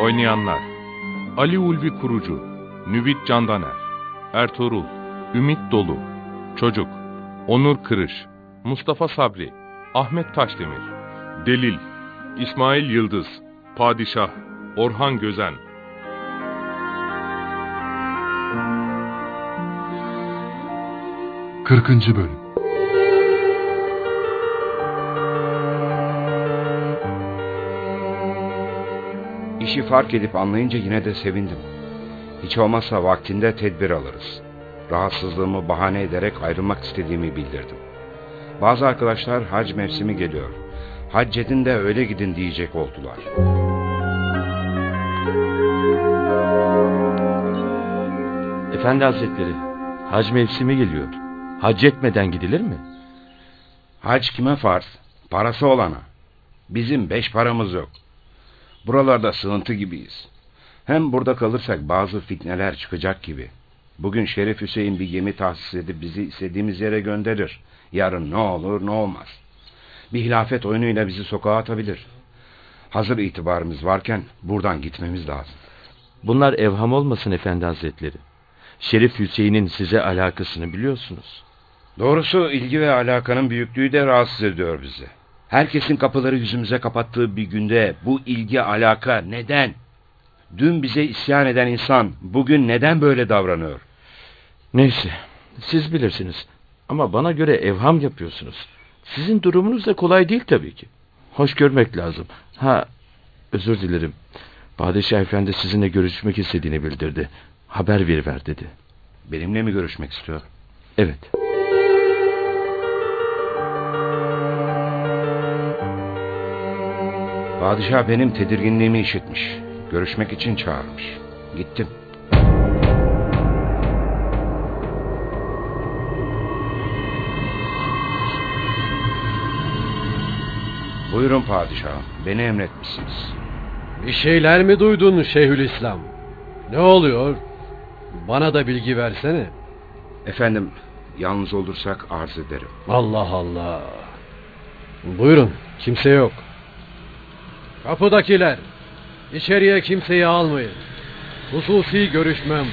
Oynayanlar. Ali Ulvi Kurucu Nüvit Candaner Ertuğrul Ümit Dolu Çocuk Onur Kırış Mustafa Sabri Ahmet Taşdemir Delil İsmail Yıldız Padişah Orhan Gözen. Kırkıncı Bölüm İşi fark edip anlayınca yine de sevindim. Hiç olmazsa vaktinde tedbir alırız. Rahatsızlığımı bahane ederek ayrılmak istediğimi bildirdim. Bazı arkadaşlar hac mevsimi geliyor. Hac edin de öyle gidin diyecek oldular. Efendi Hazretleri, hac mevsimi geliyor. Hac etmeden gidilir mi? Hac kime farz? Parası olana. Bizim beş paramız yok. Buralarda sığıntı gibiyiz. Hem burada kalırsak bazı fitneler çıkacak gibi. Bugün Şerif Hüseyin bir gemi tahsis edip bizi istediğimiz yere gönderir. Yarın ne olur ne olmaz. Bir hilafet oyunuyla bizi sokağa atabilir. Hazır itibarımız varken buradan gitmemiz lazım. Bunlar evham olmasın Efendi Hazretleri. Şerif Hüseyin'in size alakasını biliyorsunuz. Doğrusu ilgi ve alakanın büyüklüğü de rahatsız ediyor bizi. Herkesin kapıları yüzümüze kapattığı bir günde bu ilgi alaka neden? Dün bize isyan eden insan bugün neden böyle davranıyor? Neyse, siz bilirsiniz. Ama bana göre evham yapıyorsunuz. Sizin durumunuz da kolay değil tabii ki. Hoş görmek lazım. Ha, özür dilerim. Padişah Efendi sizinle görüşmek istediğini bildirdi. Haber veriver dedi. Benimle mi görüşmek istiyor? Evet. Padişah benim tedirginliğimi işitmiş. Görüşmek için çağırmış. Gittim. Buyurun padişahım. Beni emretmişsiniz. Bir şeyler mi duydun Şeyhülislam? Ne oluyor? Bana da bilgi versene. Efendim, yalnız olursak arz ederim. Allah Allah. Buyurun, kimse yok. Kapıdakiler, içeriye kimseyi almayın. Hususi görüşmem.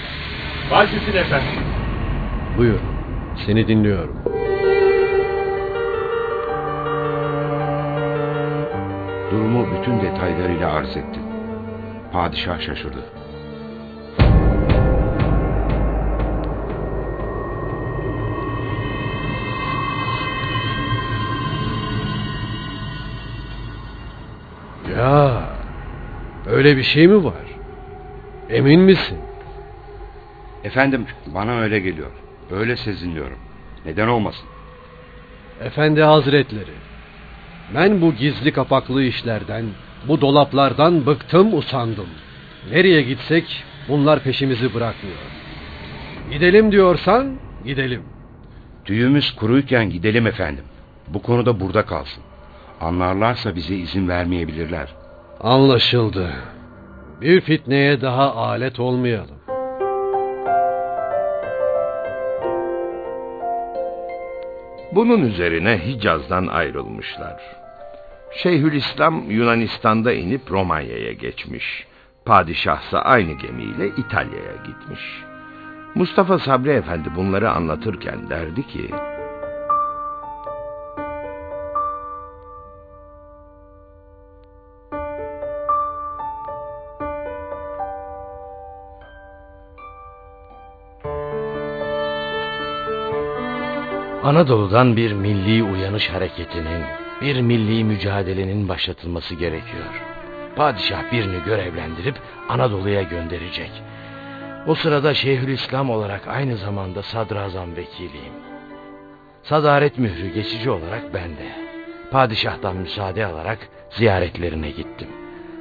Baş üstüne efendim. Buyur, seni dinliyorum. Durumu bütün detaylarıyla arz ettim. Padişah şaşırdı. Öyle bir şey mi var? Emin misin? Efendim, bana öyle geliyor. Öyle sezinliyorum. Neden olmasın? Efendi Hazretleri, ben bu gizli kapaklı işlerden, bu dolaplardan bıktım usandım. Nereye gitsek bunlar peşimizi bırakmıyor. Gidelim diyorsan gidelim. Tüyümüz kuruyken gidelim efendim. Bu konuda burada kalsın. Anlarlarsa bize izin vermeyebilirler. Anlaşıldı. Bir fitneye daha alet olmayalım. Bunun üzerine Hicaz'dan ayrılmışlar. Şeyhülislam Yunanistan'da inip Romanya'ya geçmiş. Padişahsa aynı gemiyle İtalya'ya gitmiş. Mustafa Sabri Efendi bunları anlatırken derdi ki... Anadolu'dan bir milli uyanış hareketinin, bir milli mücadelenin başlatılması gerekiyor. Padişah birini görevlendirip Anadolu'ya gönderecek. O sırada Şeyhülislam olarak aynı zamanda sadrazam vekiliyim. Sadaret mührü geçici olarak bende. Padişah'tan müsaade alarak ziyaretlerine gittim.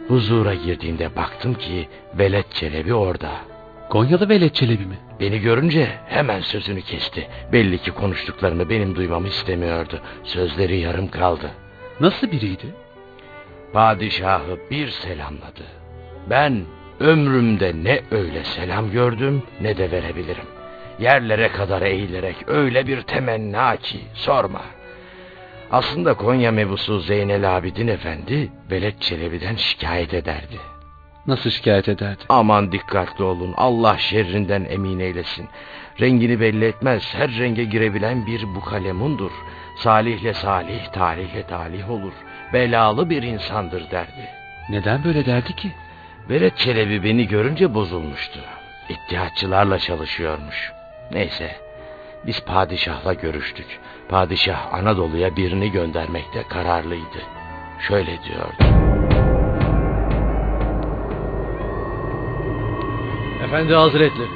Huzura girdiğimde baktım ki Velet Çelebi orada. Konyalı Velet Çelebi mi? Beni görünce hemen sözünü kesti. Belli ki konuştuklarını benim duymamı istemiyordu. Sözleri yarım kaldı. Nasıl biriydi? Padişahı bir selamladı. Ben ömrümde ne öyle selam gördüm ne de verebilirim. Yerlere kadar eğilerek öyle bir temenna ki sorma. Aslında Konya mebusu Zeynel Abidin Efendi Veled Çelebi'den şikayet ederdi. Nasıl şikayet ederdi? Aman dikkatli olun Allah şerrinden emin eylesin. Rengini belli etmez her renge girebilen bir bukalemundur. Salihle salih, talihle talih olur. Belalı bir insandır derdi. Neden böyle derdi ki? Veled Çelebi beni görünce bozulmuştu. İttihatçılarla çalışıyormuş. Neyse biz padişahla görüştük. Padişah Anadolu'ya birini göndermekte kararlıydı. Şöyle diyordu. Efendi Hazretleri,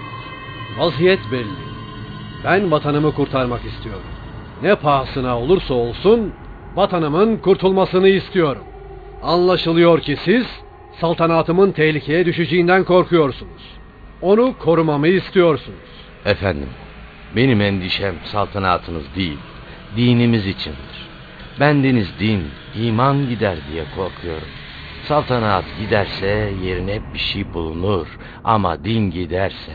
vaziyet belli. Ben vatanımı kurtarmak istiyorum. Ne pahasına olursa olsun vatanımın kurtulmasını istiyorum. Anlaşılıyor ki siz saltanatımın tehlikeye düşeceğinden korkuyorsunuz. Onu korumamı istiyorsunuz. Efendim, benim endişem saltanatınız değil, dinimiz içindir. Bendeniz din, iman gider diye korkuyorum. Saltanat giderse yerine bir şey bulunur ama din giderse...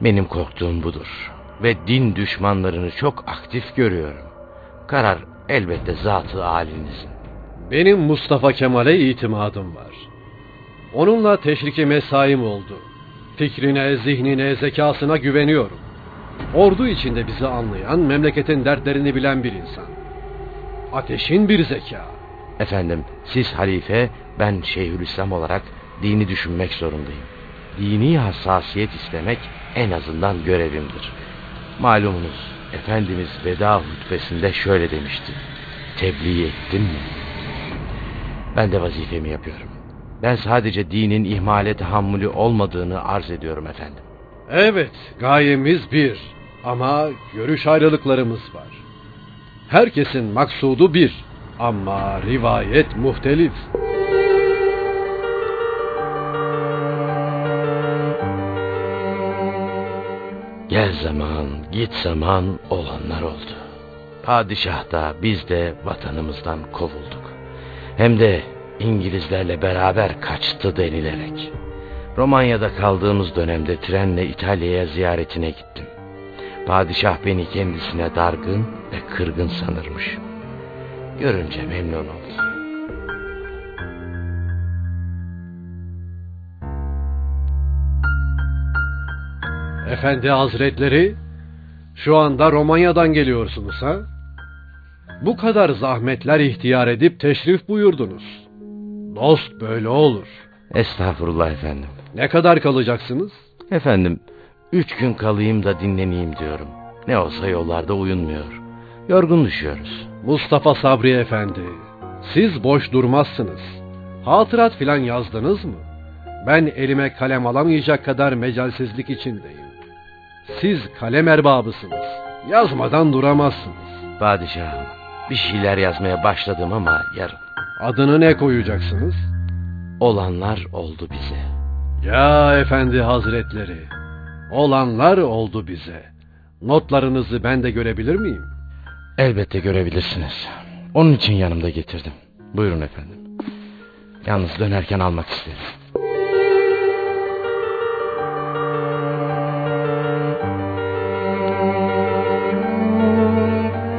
Benim korktuğum budur ve din düşmanlarını çok aktif görüyorum. Karar elbette zatı halinizin. Benim Mustafa Kemal'e itimadım var. Onunla teşriki mesaim oldu. Fikrine, zihnine, zekasına güveniyorum. Ordu içinde bizi anlayan, memleketin dertlerini bilen bir insan. Ateşin bir zeka. Efendim, siz halife, ben Şeyhülislam olarak dini düşünmek zorundayım. Dini hassasiyet istemek en azından görevimdir. Malumunuz, Efendimiz veda hutbesinde şöyle demişti. Tebliğ ettim mi? Ben de vazifemi yapıyorum. Ben sadece dinin ihmale tahammülü olmadığını arz ediyorum efendim. Evet, gayemiz bir. Ama görüş ayrılıklarımız var. Herkesin maksudu bir. Ama rivayet muhtelif. Gel zaman, git zaman olanlar oldu. Padişah da biz de vatanımızdan kovulduk. Hem de İngilizlerle beraber kaçtı denilerek. Romanya'da kaldığımız dönemde trenle İtalya'ya ziyaretine gittim. Padişah beni kendisine dargın ve kırgın sanırmış. Görünce memnun oldum. Efendi Hazretleri, şu anda Romanya'dan geliyorsunuz ha? Bu kadar zahmetler ihtiyar edip teşrif buyurdunuz. Dost böyle olur. Estağfurullah efendim. Ne kadar kalacaksınız? Efendim, üç gün kalayım da dinleneyim diyorum. Ne olsa yollarda uyunmuyor. Yorgun düşüyoruz. Mustafa Sabri Efendi, siz boş durmazsınız. Hatırat filan yazdınız mı? Ben elime kalem alamayacak kadar mecalsizlik içindeyim. Siz kalem erbabısınız. Yazmadan duramazsınız. Padişahım, bir şeyler yazmaya başladım ama yarın. Adını ne koyacaksınız? Olanlar oldu bize. Ya efendi hazretleri, olanlar oldu bize. Notlarınızı ben de görebilir miyim? Elbette görebilirsiniz. Onun için yanımda getirdim. Buyurun efendim. Yalnız dönerken almak isterim.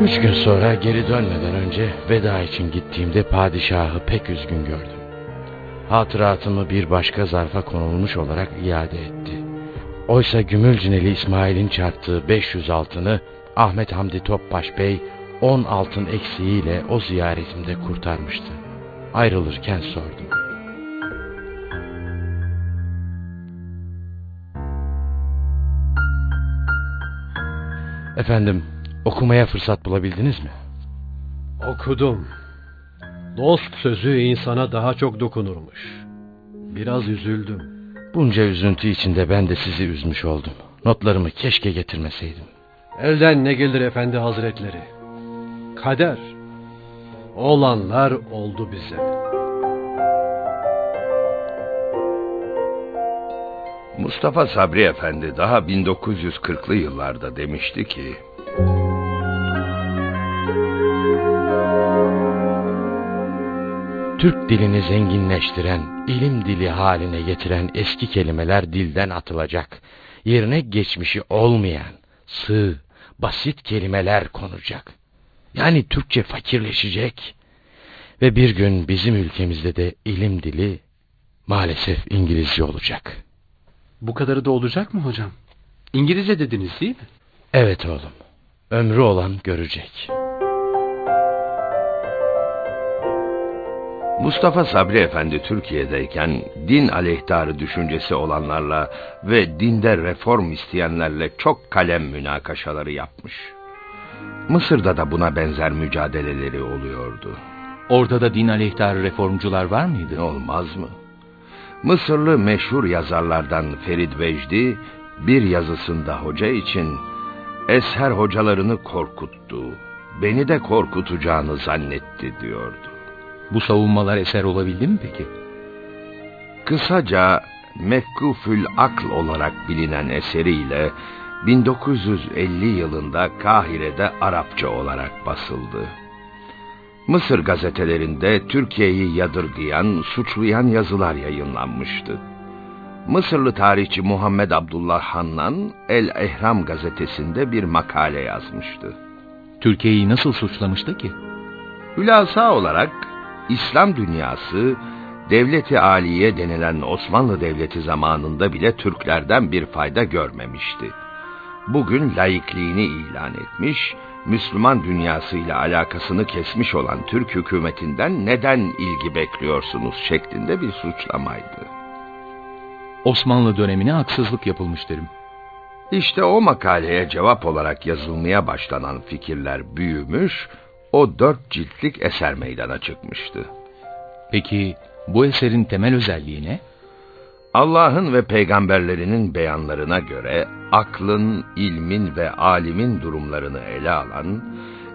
Üç gün sonra geri dönmeden önce veda için gittiğimde padişahı pek üzgün gördüm. Hatıratımı bir başka zarfa konulmuş olarak iade etti. Oysa Gümülcineli İsmail'in çarptığı 500 altını Ahmet Hamdi Topbaş Bey 10 altın eksiğiyle o ziyaretimde kurtarmıştı. Ayrılırken sordum. Efendim, okumaya fırsat bulabildiniz mi? Okudum. Dost sözü insana daha çok dokunurmuş. Biraz üzüldüm. Bunca üzüntü içinde ben de sizi üzmüş oldum. Notlarımı keşke getirmeseydim. Elden ne gelir efendi hazretleri? Kader. Olanlar oldu bize. Mustafa Sabri Efendi daha 1940'lı yıllarda demişti ki... Türk dilini zenginleştiren, ilim dili haline getiren eski kelimeler dilden atılacak. Yerine geçmişi olmayan, sığ, basit kelimeler konacak. Yani Türkçe fakirleşecek. Ve bir gün bizim ülkemizde de ilim dili maalesef İngilizce olacak. Bu kadarı da olacak mı hocam? İngilizce dediniz değil mi? Evet oğlum. Ömrü olan görecek. Mustafa Sabri Efendi Türkiye'deyken din aleyhtarı düşüncesi olanlarla ve dinde reform isteyenlerle çok kalem münakaşaları yapmış. Mısır'da da buna benzer mücadeleleri oluyordu. Orada da din aleyhtarı reformcular var mıydı? Olmaz mı? Mısırlı meşhur yazarlardan Ferid Vecdi bir yazısında hoca için Esher hocalarını korkuttu. Beni de korkutacağını zannetti diyordu. Bu savunmalar eser olabildi mi peki? Kısaca Mekkufül Akl olarak bilinen eseriyle 1950 yılında Kahire'de Arapça olarak basıldı. Mısır gazetelerinde Türkiye'yi yadırgayan, suçlayan yazılar yayınlanmıştı. Mısırlı tarihçi Muhammed Abdullah Hannan El Ehram gazetesinde bir makale yazmıştı. Türkiye'yi nasıl suçlamıştı ki? Hülasa olarak İslam dünyası devleti aliye denilen Osmanlı Devleti zamanında bile Türklerden bir fayda görmemişti. Bugün laikliğini ilan etmiş, Müslüman dünyasıyla alakasını kesmiş olan Türk hükümetinden neden ilgi bekliyorsunuz şeklinde bir suçlamaydı. Osmanlı dönemine haksızlık yapılmış derim. İşte o makaleye cevap olarak yazılmaya başlanan fikirler büyümüş, o dört ciltlik eser meydana çıkmıştı. Peki bu eserin temel özelliği ne? Allah'ın ve peygamberlerinin beyanlarına göre aklın, ilmin ve alimin durumlarını ele alan,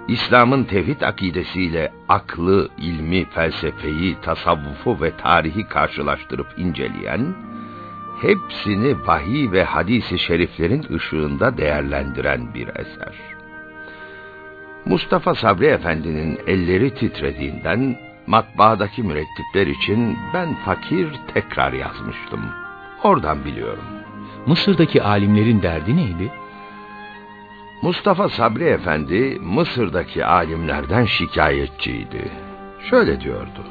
İslam'ın tevhid akidesiyle aklı, ilmi, felsefeyi, tasavvufu ve tarihi karşılaştırıp inceleyen, hepsini vahiy ve hadisi şeriflerin ışığında değerlendiren bir eser. Mustafa Sabri Efendi'nin elleri titrediğinden matbaadaki mürettipler için ben fakir tekrar yazmıştım. Oradan biliyorum. Mısır'daki alimlerin derdi neydi? Mustafa Sabri Efendi Mısır'daki alimlerden şikayetçiydi. Şöyle diyordu.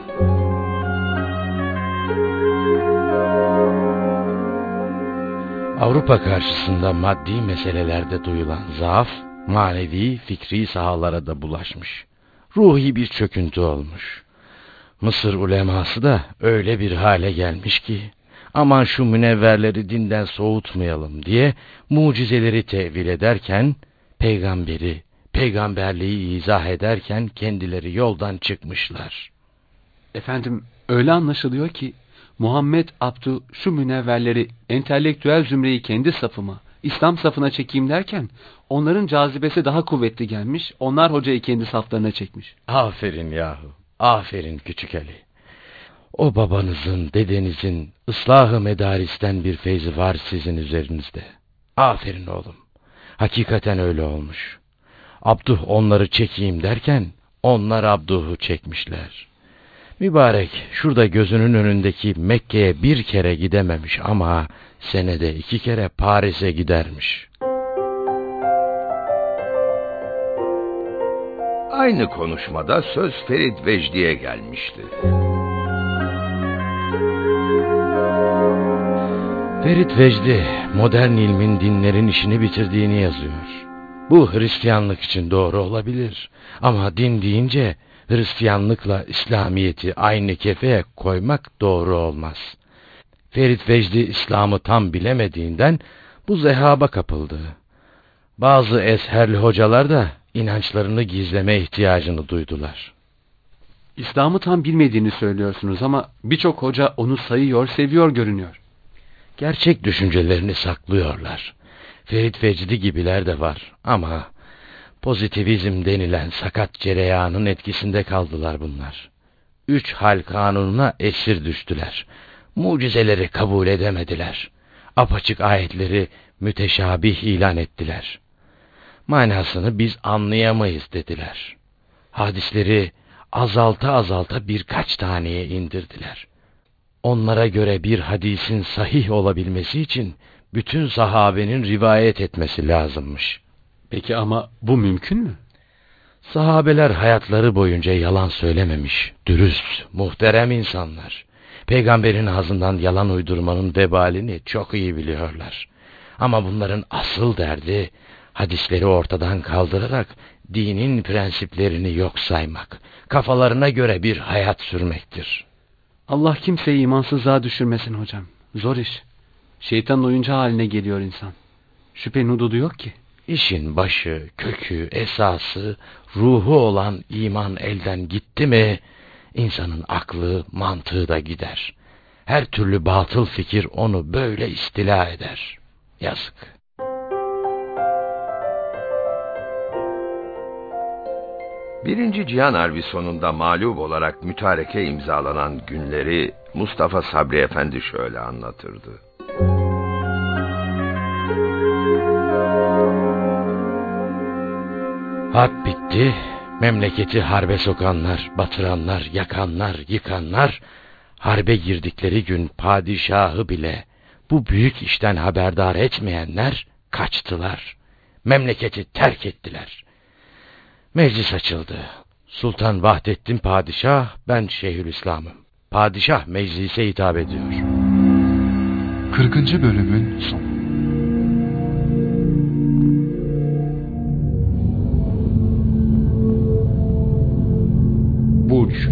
Avrupa karşısında maddi meselelerde duyulan zaaf, manevi, fikri sahalara da bulaşmış. Ruhi bir çöküntü olmuş. Mısır uleması da öyle bir hale gelmiş ki, aman şu münevverleri dinden soğutmayalım diye mucizeleri tevil ederken, peygamberi, peygamberliği izah ederken kendileri yoldan çıkmışlar. Efendim öyle anlaşılıyor ki Muhammed Abdu şu münevverleri entelektüel zümreyi kendi safıma, İslam safına çekeyim derken onların cazibesi daha kuvvetli gelmiş, onlar hocayı kendi saflarına çekmiş. Aferin yahu, aferin küçük Ali. O babanızın, dedenizin ıslahı medaristen bir feyzi var sizin üzerinizde. Aferin oğlum. Hakikaten öyle olmuş. Abduh onları çekeyim derken onlar Abduh'u çekmişler. Mübarek şurada gözünün önündeki Mekke'ye bir kere gidememiş ama senede iki kere Paris'e gidermiş. Aynı konuşmada söz Ferit Vecdi'ye gelmişti. Ferit Vecdi modern ilmin dinlerin işini bitirdiğini yazıyor. Bu Hristiyanlık için doğru olabilir. Ama din deyince Hristiyanlıkla İslamiyeti aynı kefeye koymak doğru olmaz. Ferit Vecdi İslam'ı tam bilemediğinden bu zehaba kapıldı. Bazı esherli hocalar da inançlarını gizleme ihtiyacını duydular. İslam'ı tam bilmediğini söylüyorsunuz ama birçok hoca onu sayıyor, seviyor görünüyor. Gerçek düşüncelerini saklıyorlar. Ferit Vecdi gibiler de var ama Pozitivizm denilen sakat cereyanın etkisinde kaldılar bunlar. Üç hal kanununa esir düştüler. Mucizeleri kabul edemediler. Apaçık ayetleri müteşabih ilan ettiler. Manasını biz anlayamayız dediler. Hadisleri azalta azalta birkaç taneye indirdiler. Onlara göre bir hadisin sahih olabilmesi için bütün sahabenin rivayet etmesi lazımmış. Peki ama bu mümkün mü? Sahabeler hayatları boyunca yalan söylememiş, dürüst, muhterem insanlar. Peygamberin ağzından yalan uydurmanın vebalini çok iyi biliyorlar. Ama bunların asıl derdi hadisleri ortadan kaldırarak dinin prensiplerini yok saymak, kafalarına göre bir hayat sürmektir. Allah kimseyi imansızlığa düşürmesin hocam. Zor iş. Şeytan oyuncağı haline geliyor insan. Şüphe nududu yok ki. İşin başı, kökü, esası, ruhu olan iman elden gitti mi, insanın aklı, mantığı da gider. Her türlü batıl fikir onu böyle istila eder. Yazık. Birinci Cihan Harbi sonunda mağlup olarak mütareke imzalanan günleri Mustafa Sabri Efendi şöyle anlatırdı. Harp bitti, memleketi harbe sokanlar, batıranlar, yakanlar, yıkanlar, harbe girdikleri gün padişahı bile bu büyük işten haberdar etmeyenler kaçtılar. Memleketi terk ettiler. Meclis açıldı. Sultan Vahdettin Padişah, ben Şeyhülislam'ım. Padişah meclise hitap ediyor. 40. bölümün sonu. کوچ